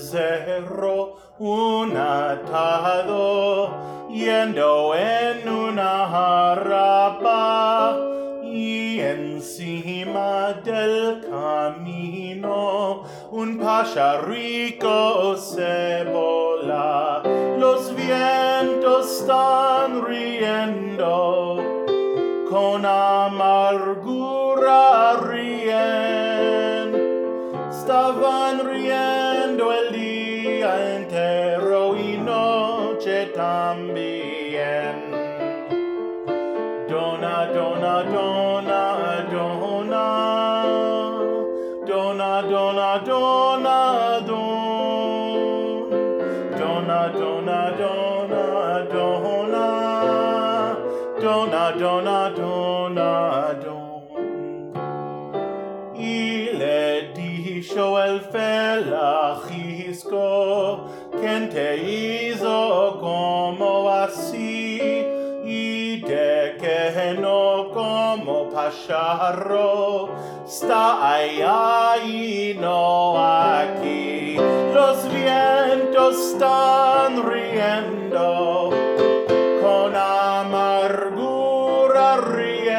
entero un atado yendo en una jarapa y encima del camino un pacharico se vola. Los vientos están riendo con amargura ríen. Estaban riendo entero y noche también dona dona dona. Dona dona dona dona. Dona dona dona dona. Dona dona il è dicho el felajisco quien te hizo como así y de que no como pájaro está allá no aquí los vientos están riendo con amargura riendo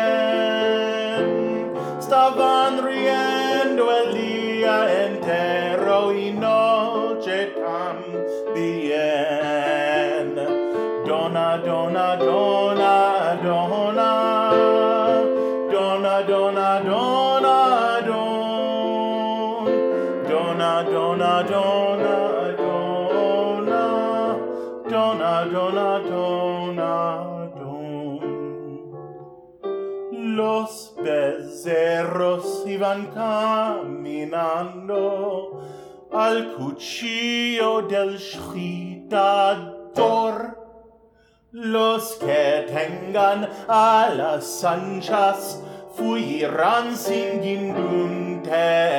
el entero y noche también. Dona dona dona dona. Dona dona dona don dona. Dona dona dona los becerros iban caminando al cuchillo del schritador. Los que tengan alas anchas fuirán sin indunte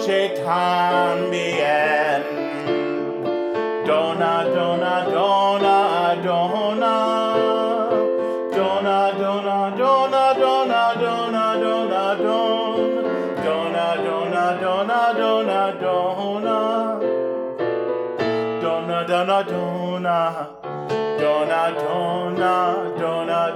noche también. Dona, dona, dona, dona. Dona, dona, dona, dona, dona, dona, don. Dona, dona, dona. Dona, dona, dona. Dona, dona, dona, dona, dona.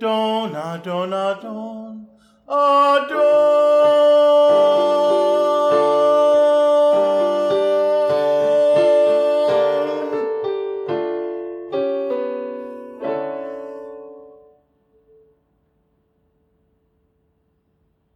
Dona, dona, don, adon.